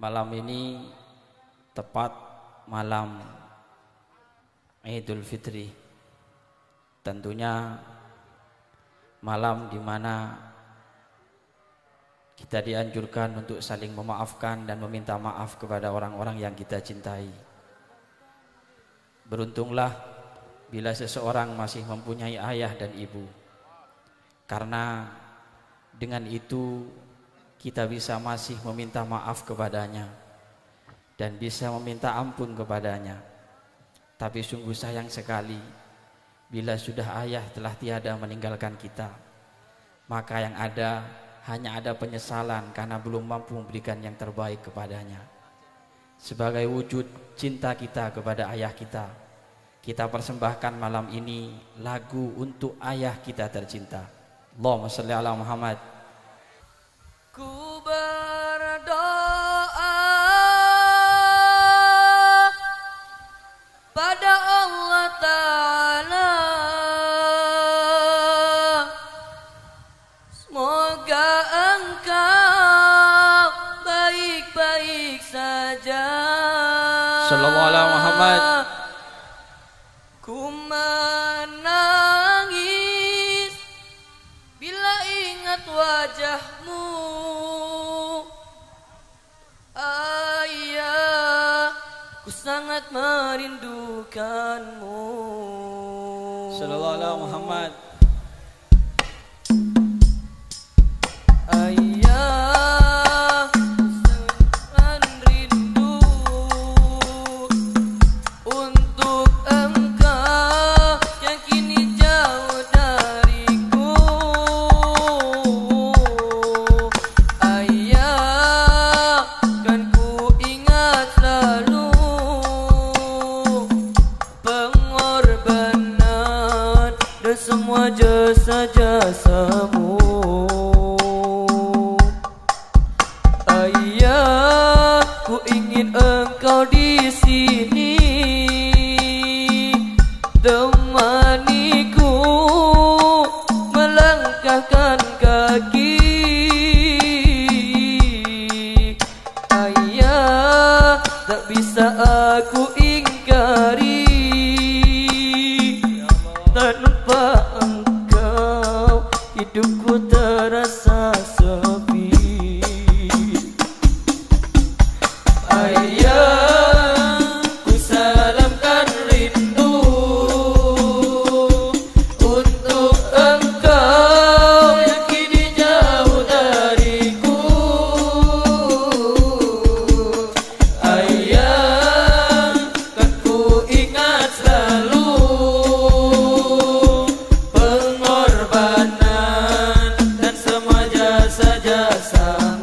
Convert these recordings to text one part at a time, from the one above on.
malam ini tepat malam Idul Fitri. Tentunya malam di mana kita dianjurkan untuk saling memaafkan dan meminta maaf kepada orang-orang yang kita cintai. Beruntunglah bila seseorang masih mempunyai ayah dan ibu. Karena dengan itu kita bisa masih meminta maaf kepadanya dan bisa meminta ampun kepadanya. Tapi sungguh sayang sekali bila sudah ayah telah tiada meninggalkan kita. Maka yang ada hanya ada penyesalan karena belum mampu memberikan yang terbaik kepadanya. Sebagai wujud cinta kita kepada ayah kita, kita persembahkan malam ini lagu untuk ayah kita tercinta. Allahumma salli ala Muhammad. Sallallahu ala Muhammad. Ku menangis bila ingat wajahmu Ayah, ku sangat merindukanmu Sallallahu ala Muhammad. Ku ingin Santa.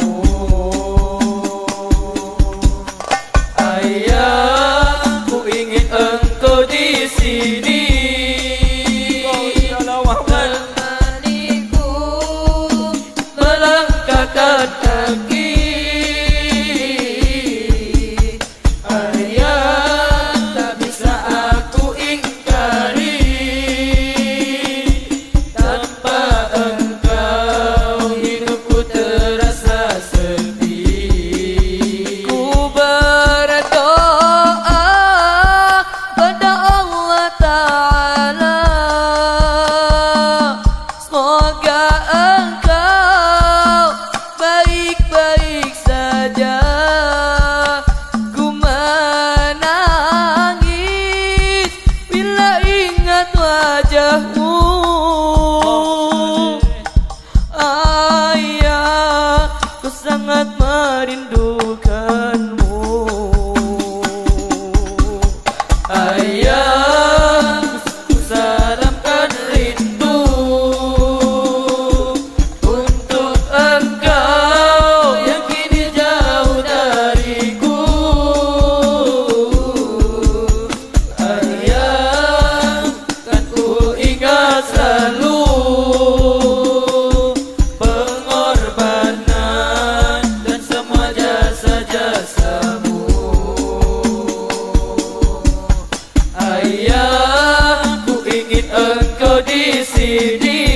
Di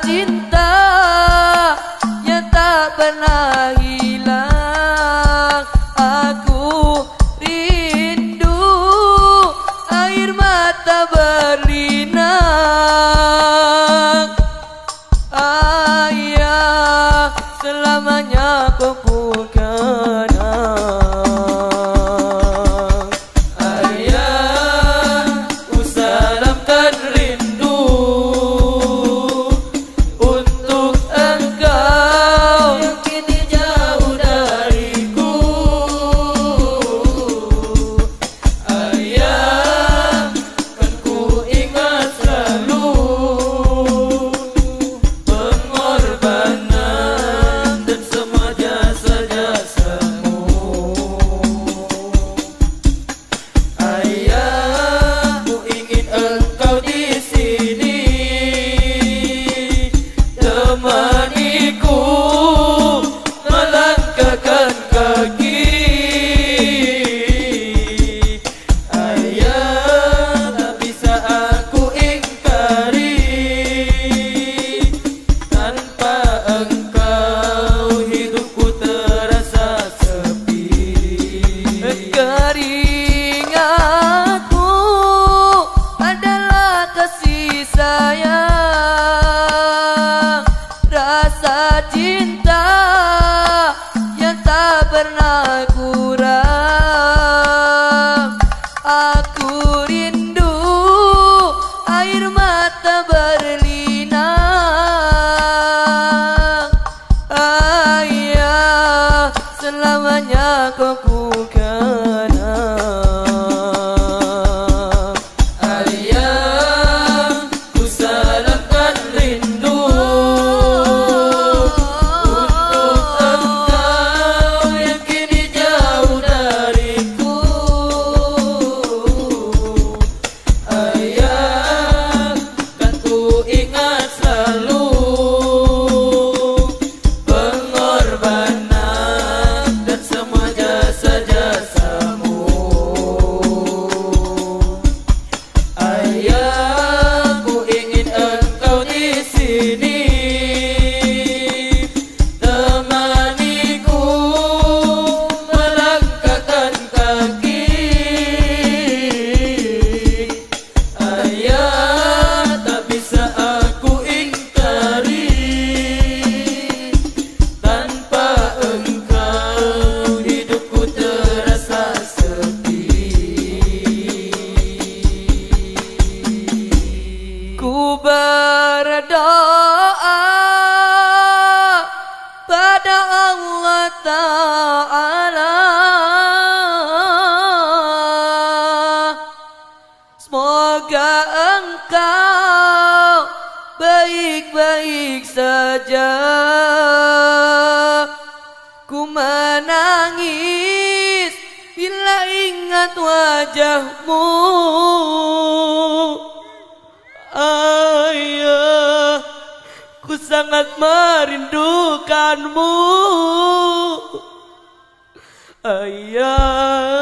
cinta yang tak pernah hilang. Aku rindu air mata berlinang. Ayah selamanya kau baik-baik saja. Ku menangis bila ingat wajahmu. Ayah, ku sangat merindukanmu Ayah selamanya